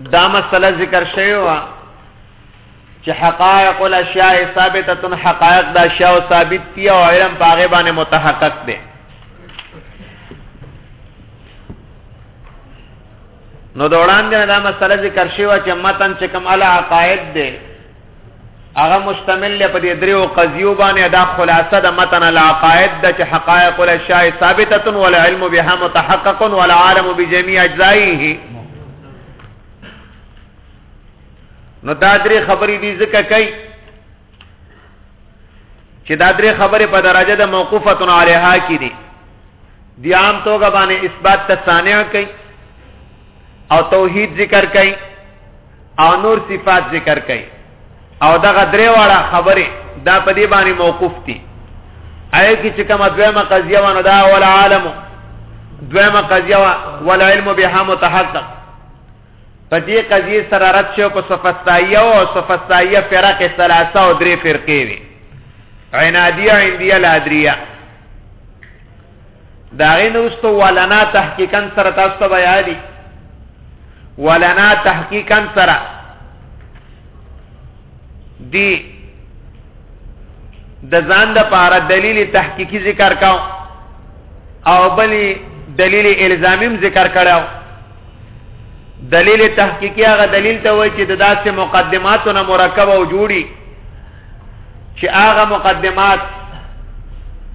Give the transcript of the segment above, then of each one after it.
دا مسله ذکر شوی و چې حقائق الاشیاء ثابته حقائق د اشیاء ثابت دي او علم پاغه باندې متحقق دي نو د وړاندې دا مسله ذکر شوی و چې متن چې کوم الا عقائد دي هغه مشتمل دی په دې دریو قضیو باندې دا خلاصه د متن العقائد د چې حقائق الاشیاء ثابته والعلم بها متحقق والعالم بجميع اجزائه نو دا درې خبرې دي ځکه کوي چې دا درې خبرې په درجه د موقوفه علیها کې دي دی عام توګه باندې اثبات تصانع کوي او توحید ذکر کړي او نور صفات ذکر کړي او دغه درې واړه خبره دا په دې باندې موقوف دي آیا کی چې کومه دویمه قضیه ونه دا ول عالم دویمه قضیه ول علم بها متحقق په دې قضیه سره رد شو په صفستایه او صفستایه فرق ثلاثه او درې فرقې وي عنادیه عندیه لادریه دا غي نرستو ولنا تحقیقا سره تاسو ته بیا دي ولنا تحقیقا سره دی د ځان د پاره دلیل تحقیقی ذکر کاو او بلی دلیل الزامیم ذکر کړو دلیل تحقیقی هغه دلیل ته وای چې د داسې مقدماتو نه مرکب او جوړي چې هغه مقدمات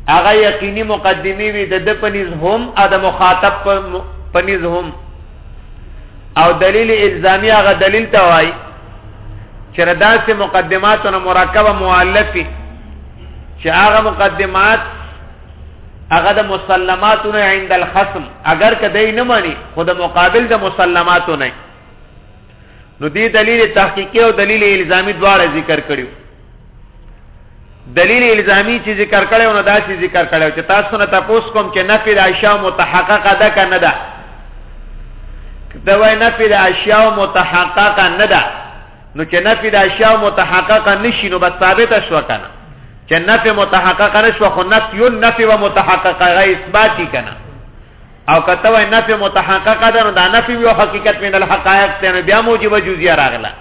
هغه یقیني مقدمي وي د د پنیز هم او د مخاطب پنیز هم او دلیل الزامی هغه دلیل ته وای چې رداسې مقدمات او مرکبه مؤلفي چې هغه مقدمات هغه د مسلماتونه عند الخصم اگر کدی نه مانی خود مقابل د مسلماتونه نو دې دلیل تحقیقی او دلیل الزامی دواړه ذکر کړیو دلیل الزامی چې ذکر کړو نو دا چې ذکر کړو چې تاسو نه تاسو کوم چې نفی د اشیاء متحققه ده کنه ده دا وای نفی د اشیاء متحققه نه ده نو چې نفی د اشیاء متحققه نشي نو بس ثابت شو کنه چې نفی متحققه نشو خو نفی یو نفی و متحققه غی اثباتی کنه او کته وای نفی متحققه ده نو دا نفی یو حقیقت من الحقائق ته نو بیا موجب جزیه راغله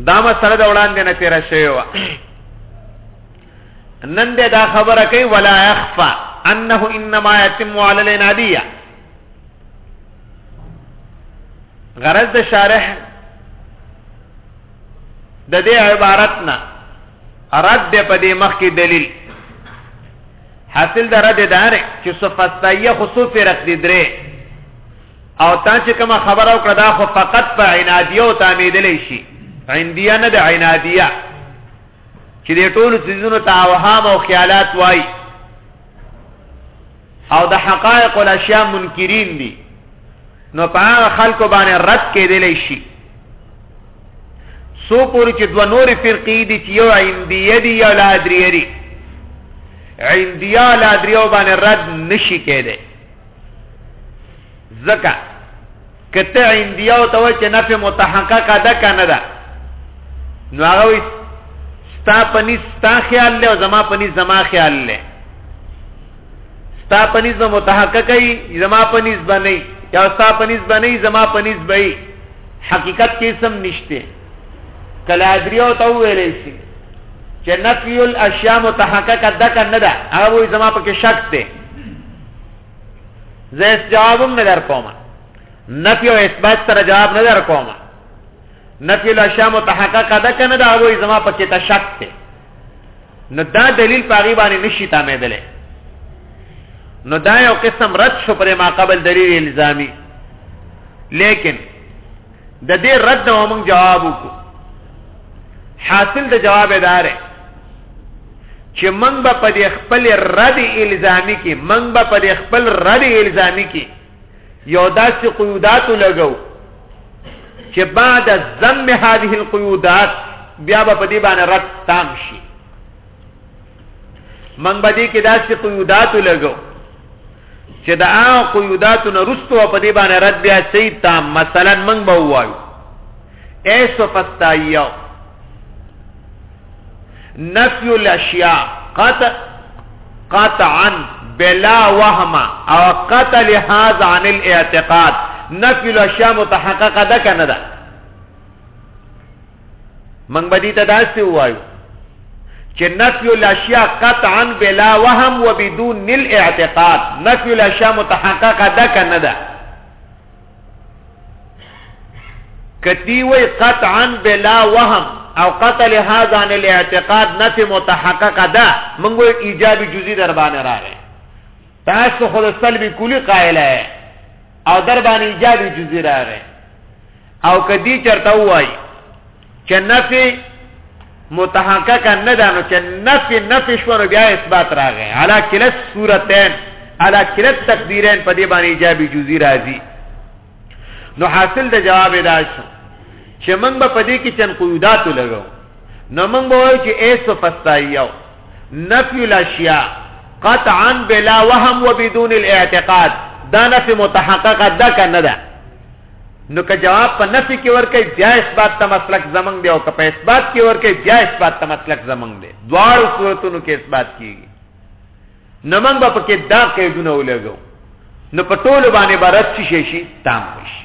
دا مسله د وړاندې نه تیر شوی و نن دې دا خبره کوي ولا يخفى انه انما يتم على الاناديه غرض د شارح د دې عبارت نه رد ده په دې مخ کې دلیل حاصل ده رد ده نه چې صفستایه خصوص فرق دي درې او تا چې کوم خبره او کړه دا خو فقط په عنادیه او تعمیدلې شي عندیه نه د عنادیه چې د ټولو سيزونو ته اوهام او خیالات وای او د حقائق الاشیاء منکرین دي نو په هغه خلکو باندې رد کېدلی شي سو پوری چې دوه نورې فرقې دي چې یو عندیه دي یو لادریه دي عندیه لادریه باندې رد نشي کېدی ځکه کته اندیاو ته وای چې نفع متحققه ده کنه ده نو هغه وي ستا پني ستا خیال له زما پني زما خیال له ستا پني زما متحققي زما پني بني یا ستا پني بني زما پني بي حقیقت کې سم نشته کله ادریو ته ویلې شي چې نفي الاشیاء متحققه ده کنه ده هغه زما په کې شک ده زه جواب هم نه در کوم نفي او اثبات سره جواب نه در کوم نفي لا شام متحقق ده کنه دا وای زما پکې تشک ته نو دا دلیل پاغي باندې نشي تامېدلې نو دا یو قسم رد شو پر ما قبل دلیل الزامي لیکن د دې رد نه موږ جواب وکړو حاصل د جواب دار چې موږ به په دې خپل رد الزامي کې موږ به په دې خپل رد الزامي کې یو داسې قیودات لګو چې بعد ذم هذه القیودات بیا به په دې باندې رد تام شي من باندې کې داسې قیودات لګو چې دا قیودات نه رستو په دې باندې رد بیا سي تا مثلا من به وایو ایسو فستایو نفی الاشیاء قطع قطعا بلا وهم او قطع لحاظ عن الاعتقاد نفی الاشیاء متحققه ده کنه ده من بدی ته داسې وایو چې نفی الاشیاء قطعا بلا وهم و بدون الاعتقاد نفی الاشیاء متحققه ده که نه ده کتی وی قطعا بلا وهم او قتل هذا عن الاعتقاد نفی متحققه ده منگو ایجابی جزی در بانه راغه تاسو خود سلبی کلی قائله ہے او در باندې ایجاب جزئی راغی او کدی چرته وای چې نفي متحقق نه ده نو چې نفي نفي شو نو بیا اثبات راغی علا کلت صورتین علا کلت تقدیرین په دې باندې ایجاب جزئی راځي نو حاصل د جواب ادا شو چې موږ په دې کې چن قیودات لګو نو موږ وایو چې ایسو فستایو نفی الاشیاء قطعا بلا وهم و بدون الاعتقاد دا نفی متحققه ده که نه ده نو که جواب په نفی کې ورکړي بیا اثبات ته مسلک زمنګ دی او که په اثبات کې ورکړي بیا اثبات ته مسلک زمنګ دی دواړو صورتونو کې اثبات کیږي نمنګ به پکې دا قیدونه ولګو نو په ټولو باندې برت شي شي تام شي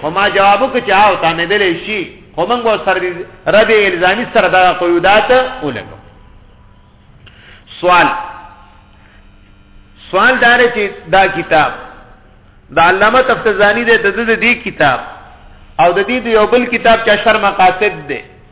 خو ما جواب وکړ چې او تا مې دلې شي خو موږ سره رد الزامي سره دا قیودات ولګو سوال سوال دار چې دا کتاب د علامه تفتزانی د د دې کتاب او د دې یو بل کتاب چې شرم مقاصد دی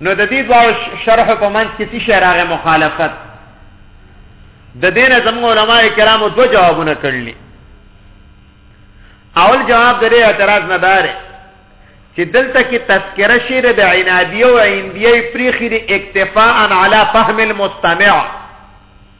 نو د دې دواړو شرح په منځ کې څه شی راغی مخالفت د دې نه زموږ علما کرامو دوه جوابونه کړلي اول جواب د دې اعتراض نه دار چې دلته کې تذکره شیر د عنادیه او عندیه پریخي د اکتفاء علی فهم المستمع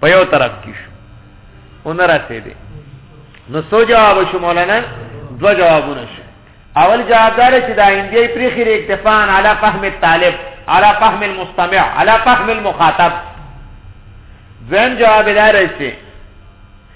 په یو طرف کې شو اون رسیدې نو سو جواب شو مولانا دو جوابونه شو اول جواب دار چې دا اندی پرخیر اکتفاء علی فهم الطالب علی فهم المستمع علی فهم المخاطب ځم جواب دار چې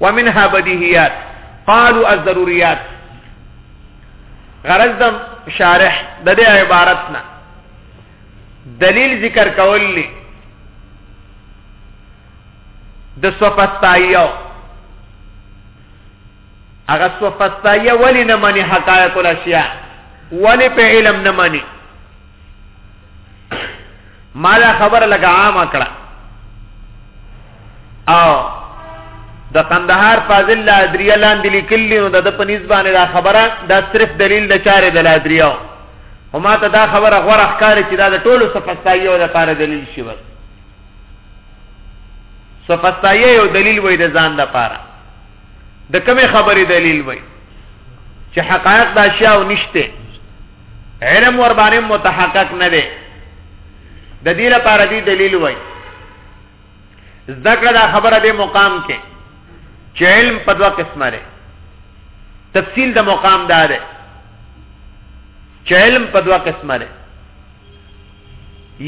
ومنها بديهيات قالوا الضروريات غرض د شارح د دې عبارت نه دلیل ذکر کول لي د صفاتایو هغه صفاتایو ولې نه مني حقایق الاشیاء ولې په علم نه مني ما دا خبره لکه عامه کړه او د قندهار فاضل لا ادریه لاندې لیکلی نو د په نسبانه دا خبره دا صرف دلیل د چارې د لادریه او ما ته دا خبره غوړه ښکاري چې دا د ټولو صفستایي او د پاره دلیل شي بس صفستایي او دلیل وای د ځان د پاره د کومې خبرې دلیل وای چې حقایق د اشیاء نشته علم ور باندې متحقق نه دی د دې لپاره دی دلیل وای ذکر دا خبره د مقام کې چې علم په دوه قسمه دی تفصیل د مقام دا دی چې علم په دوه قسمه دی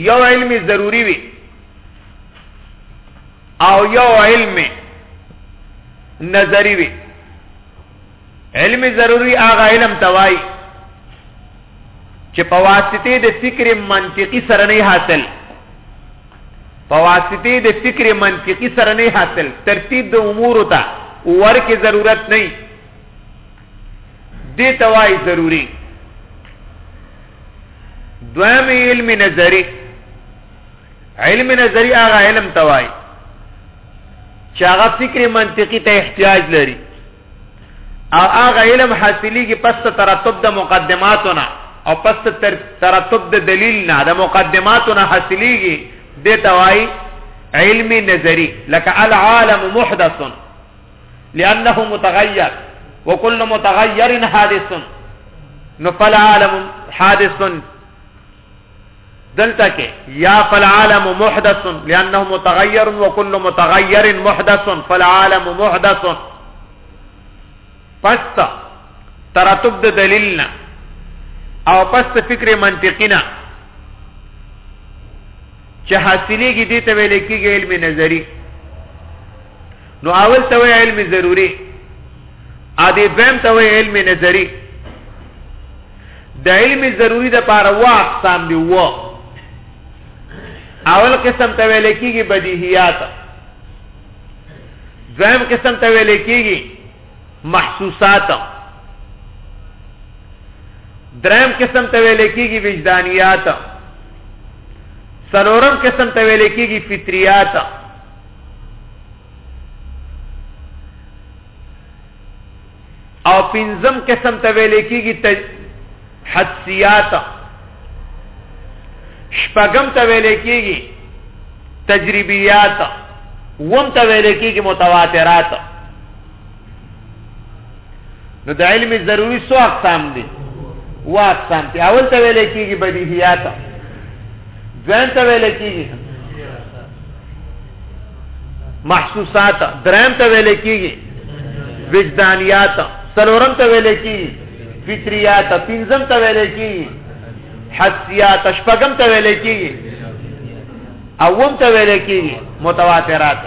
یو علم ضروری وي او یو علم نظری وی علم ضروری هغه علم توای چې په واسطه د فکر منطقي سره نه حاصل په واسطه د فکر منطقي سره نه حاصل ترتیب د امور ته ورکه ضرورت نه دی توای ضروری دویم علم نظری علم نظری هغه علم ته وایي چې هغه فکر منطقي ته احتیاج لري او هغه علم حاصلېږي پس ترتب د مقدماتونه او پس ترتب د دلیل نه د مقدماتونه حاصلېږي د توای علم نظری لکه العالم محدث لانه متغیر وكل متغیر حادث نو فالعالم حادث دلته کې یا فالعالم محدث لانه متغیر وكل متغیر محدث فالعالم محدث پس ترتب د دلیلنا او پس فکر منطقینا چې حاصلېږي دي ته ویل کېږي علم نظری نو اول ته وی علم ضروری ا دې دویم ته وی علم نظری د علم ضروری د پاره و اقسام دی و اول قسم ته ویل کیږي بدیهیات دویم قسم ته ویل کیږي محسوسات دریم قسم ته ویل کیږي وجدانیات سلورم قسم ته ویل کیږي فطریات او پنځم قسم ته ویل کېږي ته حدسیات شپږم ته ویل کېږي تجربیات وم ته ویل کېږي متواترات نو د علم ضروری سو اقسام دي و اقسام ته اول ته ویل کېږي بدیهیات ځان ته ویل کېږي محسوسات درم ته ویل کیږي وجدانیات سلورم ته ویل کیږي فطریات پنځم ته ویل کیږي حسیات شپږم ته ویل کیږي اوم ته ویل کیږي متواترات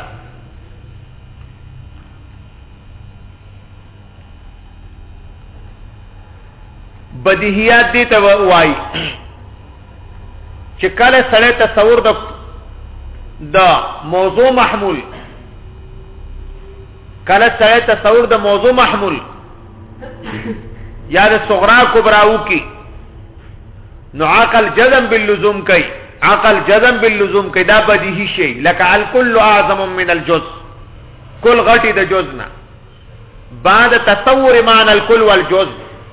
بدیهیات دي ته وایي چې کله سړی تصور د د موضوع محمول کله سړی تصور د موضوع محمول یا د صغرا کبرا وکي نو عقل جزم باللزوم کوي عقل جزم باللزوم کوي دا بدیهی شی لکه الکل اعظم من الجزء کل غټي د جزء نه بعد تصور معنی الکل والجز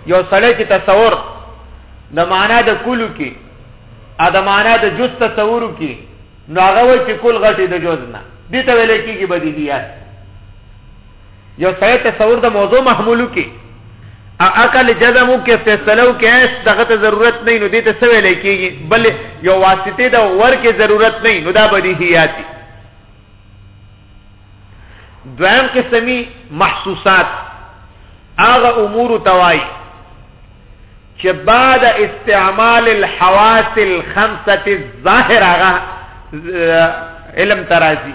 یو سړی چې تصور د معنا د کلو کې ا د معنا د جز تصور کې نو هغه وایي چې کل غټي د جز نه دي ته ویل کېږي بدیهیات یو سړی تصور د موضوع محمولو کې عقل جزمو کې فیصلو کې اس دغه ته ضرورت نه نو دې ته څه ویل کېږي بل یو واسطه د ور کې ضرورت نه نو دا بدیهیات دي دویم قسمی محسوسات هغه امور توای چې بعد استعمال الحواس الخمسه الظاهره هغه علم ترازی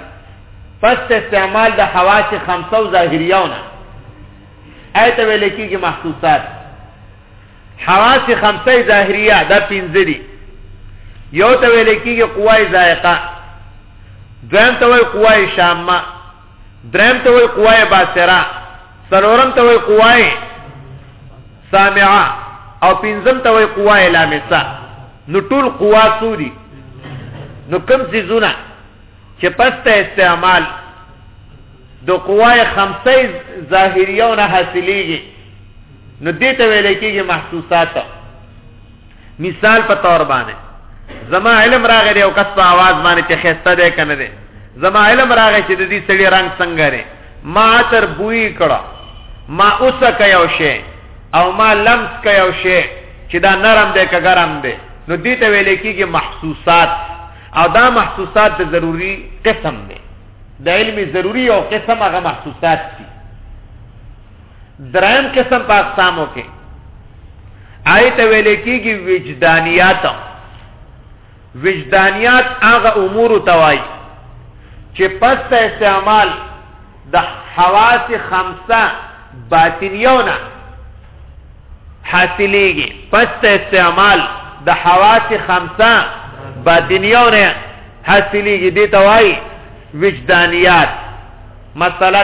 پس استعمال د حواس خمسه او ظاهریونه ایت ویل کېږي محسوسات حواس خمسه ظاهریه دا پنځه دي یو ته ویل کېږي قوه ذائقه دویم ته وایي قوه شامه دریم ته وایي قوه باصره څلورم ته وایي قوه سامعه او پنځم ته وایي قوه لامسه نو ټول قوا څو دي نو کوم څیزونه چې پسته استعمال د قوای خمسه ظاهریونه حاصلېږي نو دې ته ویل کېږي محسوسات مثال په تور باندې زما علم راغی دی او کس په आवाज باندې چې خسته دی کنه دی زما علم راغی چې د دې سړي رنگ څنګه دی ما تر بوی کړه ما اوس کيو شي او ما لمس کيو شي چې دا نرم دی که ګرم دی نو دې ته ویل کېږي محسوسات او دا محسوسات د ضروری قسم دی د علم ضروری او قسم هغه محسوسات دي دریم قسم په اقسامو کې آیت ویل کېږي وجدانیات وجدانیات هغه امور توای چې پس ته استعمال د حواس خمسه باطنیونه حاصلېږي پس ته استعمال د حواس خمسه باطنیونه حاصلېږي دي توای وجدانیات مثلا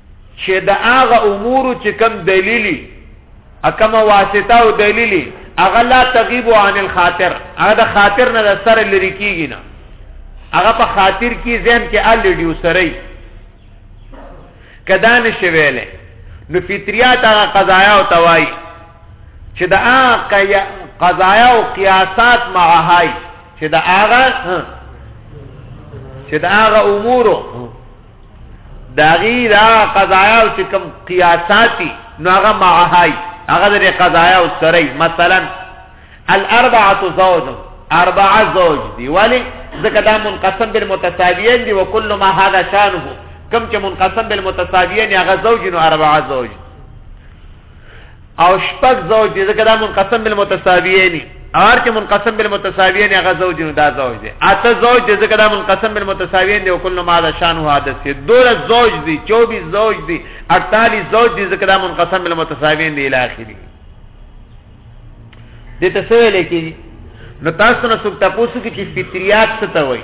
چې د هغه امور چې کم دلیلی اکمه واسطه او دلیلی هغه لا تغیب عن الخاطر هغه د خاطر نه د سر لري کیږي نه هغه په خاطر کې ذهن کې ال ریډیوسري کدا نشي ویلې نو فطریات هغه قضایا او توای چې د هغه قضایا او قیاسات معهای چې د هغه چې د هغه امورو داغي دا قضایا او چې کوم قیاساتی نو هغه معهای هغه د قضایا او سره مثلا الاربعه زوج اربعه زوج دی ولی ځکه دا منقسم بالمتساویین دی وکل ما هذا شانه کم چې منقسم بالمتساویین هغه زوج نو اربعه زوج او شپږ زوج دي ځکه دا منقسم بالمتساویین ار چې منقسم بالمتساویین هغه زوج دي دا زوج دي اته زوج دي ځکه دا منقسم بالمتساویین دي او کله ما دا شان هو عادت دي دوله زوج دي 24 زوج دي 48 زوج دي ځکه دا منقسم بالمتساویین دي اله اخري دته څه ویل کېږي نو تاسو نه څوک تاسو کې چې فطریات څه ته وایي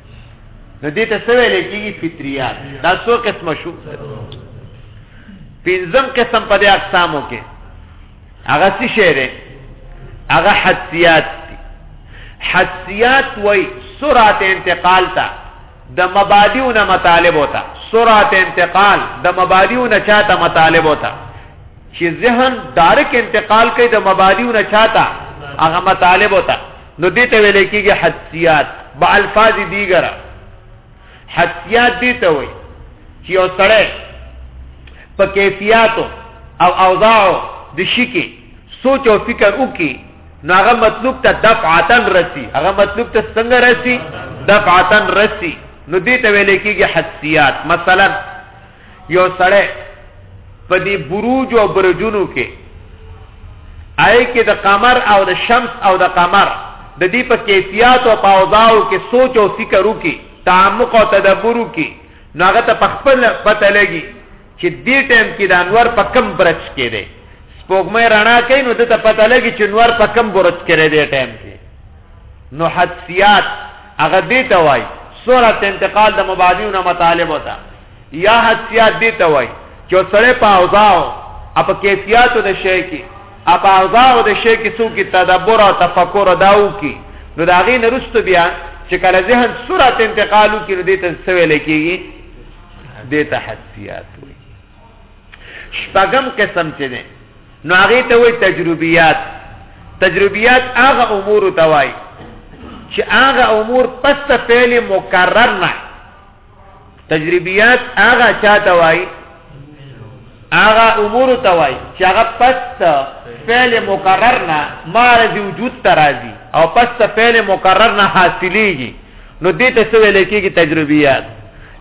نو دې ته څه ویل کېږي فطریات دا څو قسمه شو پنځم قسم په دې اقسامو کې هغه څه شی دی هغه حسیات دي حسیات وای سرعت انتقال ته د مبادیو نه مطالب وتا سرعت انتقال د مبادیو نه چاته مطالب وتا چې ذهن دارک انتقال کوي د مبادیو نه چاته هغه مطالب وتا نو دې ته ویل کېږي حدسیات با الفاظ دیګره حدسیات دې ته وایي چې یو سړی په کیفیاتو او اوضاعو د شي کې سوچ او فکر وکړي نو هغه مطلوب ته دفعتن رسی هغه مطلوب ته څنګه رسی دفعتن رسی نو دې ته ویل کېږي حدسیات مثلا یو سړی په دې بروج او برجونو کې آی کې د قمر او د شمس او د قمر د دې په کیفیت او پاوزاو کې سوچ او فکر وکي تعمق او تدبر وکي نو هغه ته خپل پته لګي چې دې ټیم کې د انور په کم برج کې دی سپوږمۍ رڼا کوي نو د ته پته لګي چې انور په کم برج کې دی دې ټیم کې نو حدسیات هغه دې ته وایي سورت انتقال د مبادیونه مطالب وته یا حسیات دې ته وایي چې یو سړی په اوضاعو او په کیفیاتو د شی کې او په اوضاعو د شی کې څوک تدبر او تفکر دا وکړي نو د هغې نه وروسته بیا چې کله ذهن سرعت انتقال وکړي نو دې ته څه ویلی کېږي دې ته حسیات وایي شپږم قسم چې دی نو هغې ته وایي تجربیات تجربیات هغه امورو ته وایي چې هغه امور پس ته فعل مکرر نه تجربیات هغه چاته وای هغه امور ته وای چې هغه پس فعل مکرر نه مارز وجود ترازی او پس فعل مکرر نه حاصلېږي نو دې ته څه ویل کېږي تجربیات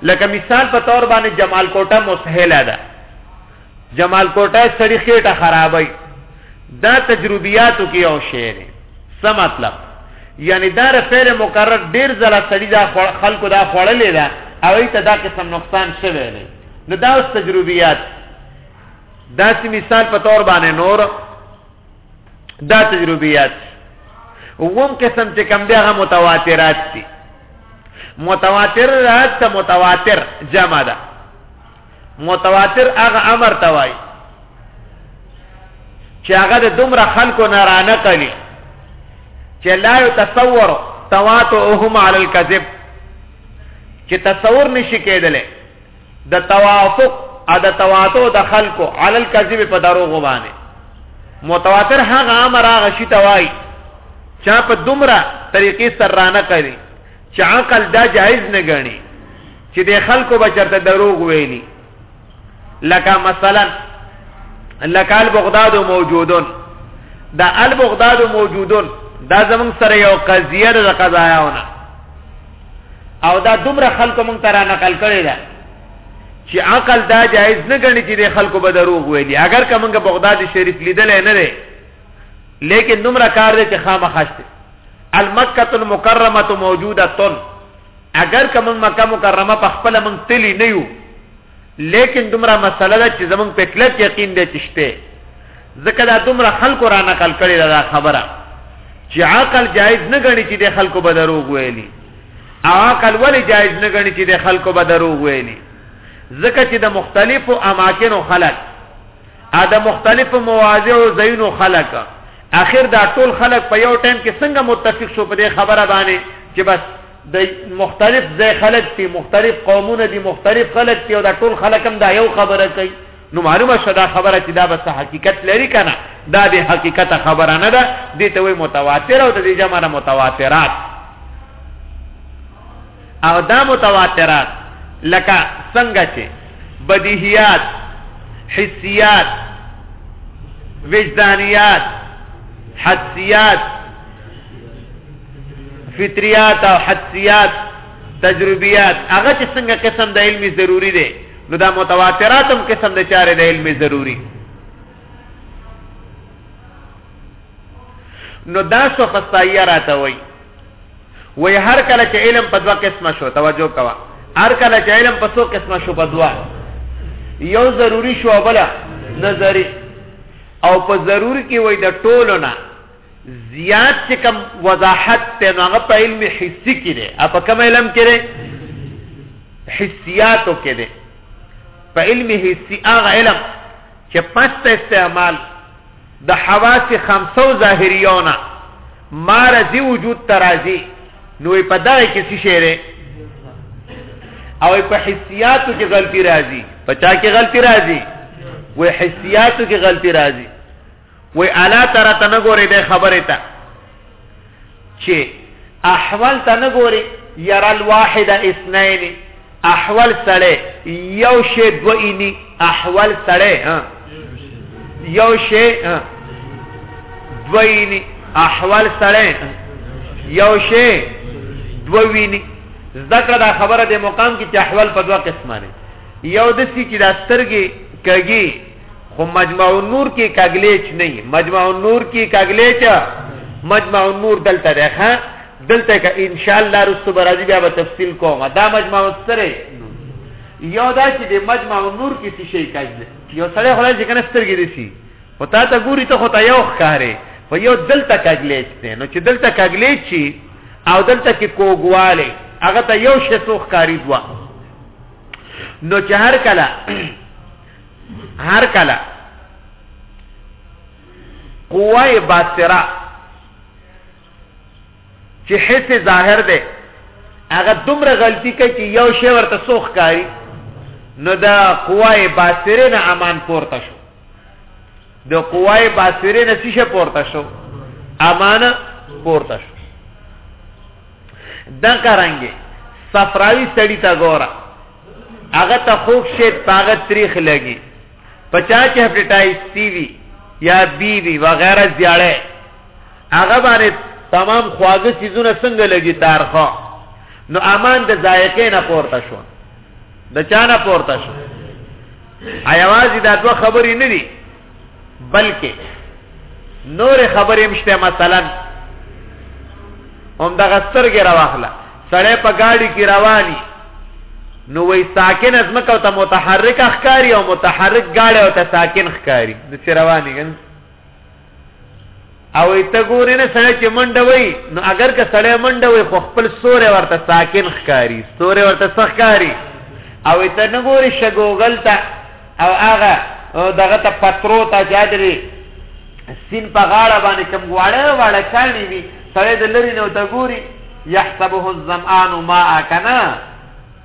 لکه مثال په تور باندې جمال کوټه مسهله ده جمال کوټه سړی خېټه خرابای دا تجربیاتو کې یو شی دی څه مطلب یعنی دا رفعل مکرر ډیر ځله سړی دا خلکو دا خوړلې ده او ای ته دا قسم نقصان شوی دی نو دا اوس تجربیات دا چې مثال په تور باندې نور دا تجربیات ووم قسم چې کم دی هغه متواترات دي متواتر رات متواتر جمع ده متواتر هغه امر ته وایي چې هغه د دومره خلکو نه رانه کړي چې لا يتصور تواتؤهم على الكذب چې تصور نشي کېدلی د توافق ا د تواتو د خلکو على الكذب په دروغ باندې متواتر هغه امر هغه شي ته وایي چا په دومره طریقې سره رانه کړي چې عقل دا جایز نه ګڼي چې د خلکو به چرته دروغ ویلي لکه مثلا لکه البغداد موجودون دا البغداد موجودون دا زمون سره یو قضیه د قضایاونه او دا دومره خلکو مونږ ترا نقل کړی دا چې عقل دا جایز نه ګڼي چې د خلکو به دروغ ویلي اگر که مونږ بغداد شریف لیدل نه دی لیکن دومره کار دی چې خامخښته المکه المکرمه موجوده تن اګر که موږ مکه مکرمه په خپله موږ تللي نه یو لیکن دومره مسله ده چې زموږ په کلک یقین دی چې شته ځکه دا دومره خلکو را نقل کړې ده دا خبره چې عقل جایز نه ګڼي چې د خلکو به دروغ ویلي او عقل ولې جایز نه ګڼي چې د خلکو به دروغ ویلي ځکه چې د مختلفو اماکنو خلک ا د مختلفو مواضع او ځایونو خلک اخر دا ټول خلک په یو ټایم کې څنګه متفق شو په دې خبره باندې چې بس د مختلف ځای خلک دي، مختلف قومونه دي، مختلف خلک دي او دا ټول خلک هم دا یو خبره کوي، نو معلومه شوه دا خبره چې دا به څه حقیقت لري که نه، دا بې حقیقته خبره نه ده، دې ته وایي متواتره او د دې جمع ده متواترات. او دا متواترات لکه څنګه چې بدیهیات، حسیات، وجدانیات، حدسیات، فطریات او حدسیات تجربیات هغه چې څنګه قسم د علمي ضروری دی نو دا متواترات هم قسم د چاره د علمي ضروری نو دا څه فصایه راته وای وای هر کله چې علم په دوه قسمه شو توجه کوا هر کله چې علم په څو قسمه شو په دوه یو ضروری شو بل نظری او په ضرور کې وای د ټولو نه زیات چې کوم وضاحت ته نو هغه په علم حسی کې دی اپ کوم علم کې دی حسیاتو کې دی په علم حسی هغه علم چې پست استعمال د حواس خمسو ظاهریونه مارزی وجود ترازی نو په دغه کې څه شعر او په حسیاتو کې غلطی راځي په چا کې غلطی راځي و حسیاتو کې غلطی راځي وی الا ترى ته نه ګورې د خبرې ته چې احوال ته نه ګورې ير الواحد اثنين احوال سړی یو شی دوینی احوال سړی ها یو شی دوینی احوال سړی یو شی دوینی ذکر دا خبره د مقام کې چې احوال په دوه قسمه دي یو د سې چې د سترګې کږي خو مجمع النور کې کګلیچ نه مجمع النور کې کګلیچ مجمع النور دلته ده ښا دلته که ان شاء الله رسو برازي بیا به تفصیل کوم دا مجمع سره یو دا چې د مجمع النور کې څه شي کاږي یو سره خلای چې کنه سترګې دي شي او تا ته ګوري ته خو ته یو ښکارې په یو دلته کګلیچ نه نو چې دلته کګلیچ شي او دلته کې کوګواله هغه ته یو شې څو ښکاری دوا نو چې هر کله هر کله قوه باصره چې حس ظاهر ده هغه دومره غلطي کوي چې یو شی ورته سوخ کوي نو دا قوه باصره نه امان پورته شو د قوه باصره نه څه پورته شو امان پورته شو دا کرانګي صفراوي سړی تا ګوره هغه ته خوب شي هغه تاریخ لګي پچا چې هپټایټایز سی وی یا بی وی وغیرہ زیاړه هغه باندې تمام خواږه سيزونه څنګه لګي تارخه نو امان د ذایقې نه پورته شو د چا نه پورته شو ایوازي دا دوه خبرې نه دي بلکې نور خبرې مشته مثلا هم دغه سترګې راواخله سړی په گاډي کې رواني نو وای ساکن از مکه ته متحرک اخکاری او متحرک گاډي او ته ساکن اخکاری د رواني ګن او ته ګورې نه سړی چې منډه وهي نو اګر که سړی منډه وهي خو خپل ستوری ورته ساکن ښکاري ستوری ورته څه ښکاري او ته نه ګورې شه ګوګل ته او هغه دغه ته پترو ته چې درې سین په غاړه باندې کوم غواړه واړه کاڼي وي سړی د لرې نه ورته ګوري یحسبه الظمآن ماء کنه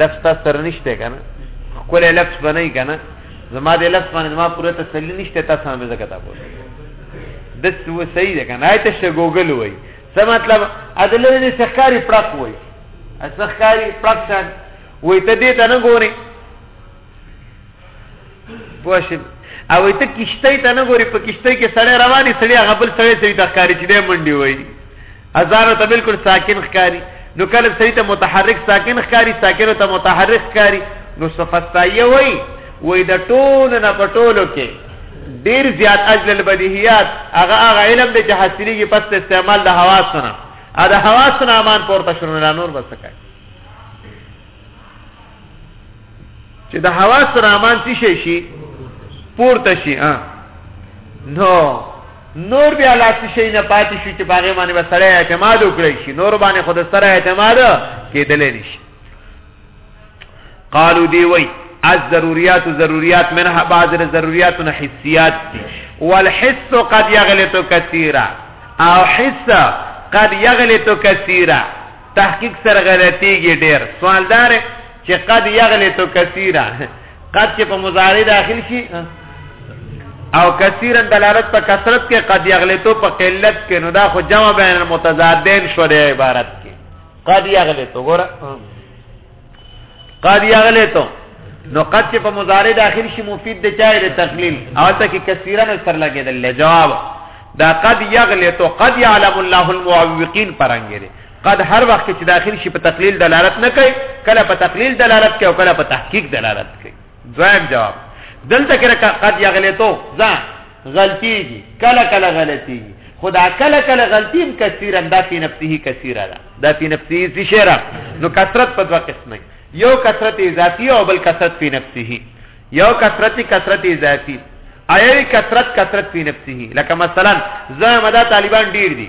لفظ تاسو سره نشته کنه خپل لفظ بنئ کنه زما د لفظ باندې ما پوره تسلی نشته تاسو هم زکه تاسو د څه صحیح ده کنه آیت شه ګوګل وای څه مطلب ادله نه سخکاری پړق وای سخکاری پړق وای ته دې ته نه ګورې پوښي او ته کشته ته نه ګوري په کشته کې سړی رواني سړی هغه بل سړی سړي ته ښکاري چې د منډي وای ازار ته بالکل ساکن ښکاري نو کله سړی ته متحرک ساکن ښکاري ساکن ته متحرک ښکاري نو صفستایه وای وای د ټول نه پټولو کې ډیر زیات اجل البدیهیات هغه هغه علم دی چې حاصلېږي پس استعمال د حواسونه ا د حواسونه امان پورته شونه نور بس کوي چې د هوا سره امان څه شي شي پورته شي ها نو نور بیا لا څه شي نه پاتې شي چې باغې باندې وسړی اعتماد وکړي شي نور باندې خود سره اعتماد کېدل نه شي قالو دی وای از ضروریات ضروریات منها بعض ضروریات حسیات دي والحس قد يغلط كثيرا او حس قد يغلط كثيرا تحقیق سره غلطیږي ډیر سوال دار چې قد یغلط کثیره قد چې په مضارع داخل شي او کثیرا دلالت په کثرت کې قد یغلطو په قلت کې نو دا خو جمع بین المتضادین شو دی عبارت کې قد یغلطو ګوره قد یغلی تو نو قد چې په مضارع داخل شي مفید د چای د تقلیل او ته کې کثیرا سر لګیدل جواب دا قد یغلی تو قد یعلم الله المعوقین پرنګي دي قد هر وخت چې داخل شي په تقلیل دلالت نه کوي کله په تقلیل دلالت کوي او کله په تحقیق دلالت کوي دویم جواب دلته کې قد یغلی تو ځان غلطیږي کله کله غلطیږي خدا کله کله غلطی هم کثیرا دا فی نفسه کثیره ده دا فی نفسه سی شعر نو کثرت په دوه قسمه یو کثرت اضافی او بل کثرت فی نفسه یو کثرت کثرت اضافی ایوی کثرت کثرت فی نفسه لکه مثلا زه مدا طالبان ډیر دي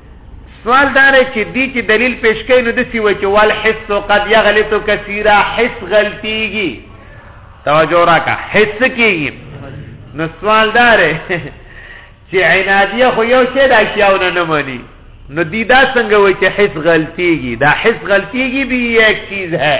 سوال دا دی چې دی چې دلیل پیش کوي نو دسی وایي چې والحس قد یغلط کثیرا حس غلطیږي توجه راکا حس کیږي نو سوال دا دی چې عنادیه خو یو شی د اشیاونه نه مانی نو دی دا څنګه وایي چې حس غلطیږي دا حس غلطیږي به یک چیز ہے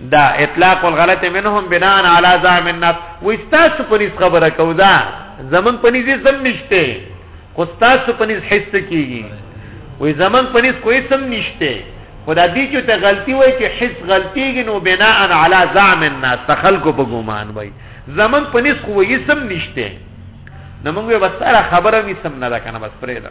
دا اطلاق الغلط منهم بناء على زعم النص واستاسو پنځ خبره کو دا زمون پنځ سم نشته خو تاسو پنځ حس کیږي وې زمون پنځ کوی سم نشته خدا دې چې ته غلطي وای چې حس غلطيږي نو بناء على زعم الناس تخلق په ګومان وای زمون پنځ کوی سم نشته نو موږ به سره خبره می سم نه ده کنه بس پرې ده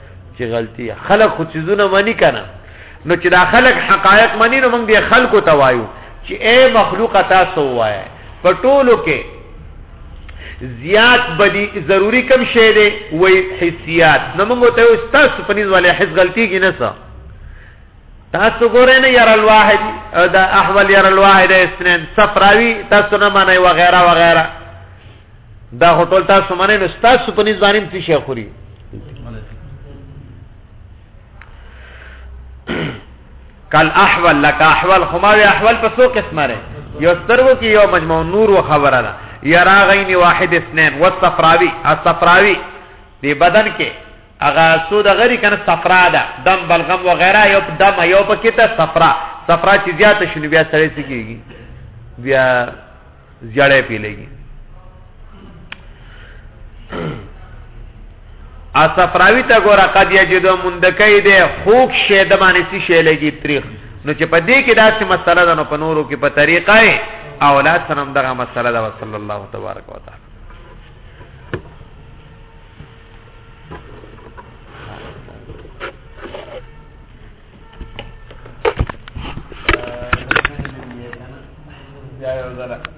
چې غلطي خلک خو چیزونه مني کنه نو چې دا خلک حقایق مني نو موږ دې خلکو ته وایو چې اے مخلوق تاسو وایي په ټولو کې زیات بدی ضروری کم شی دی وای حسیات نو موږ ته تاسو په نسبت له حس غلطي کې نه څه تاسو ګورئ نه ير الواحد دا احوال ير الواحد اسنن صفراوي تاسو نه معنی وغيرها وغيرها دا خو ټول تاسو منئ نو ستاسو په نس باندې څه شی خوري کل احول لک احول خو ما وی احول په څو قسمه لري یو سترګو کې یو مجموع نور و خبره ده یرا غین واحد اثنين والصفراوي الصفراوي دی بدن کې اغه سود غری کنه صفرا ده دم بلغم و غیره یو دم یو پکې ته صفرا صفرا چې زیات شنو بیا سره څه کیږي بیا زیړې پی لګي ا صفراوی ته ګوره قد یجد مندکای دی خوک شه د باندې سی شه لګي تاریخ نو چې په دې کې داسې مسله ده نو په نورو کې په طریقه یې اولاد سره هم دغه مسله ده صلی الله تبارک وتعالى Yeah, it was that.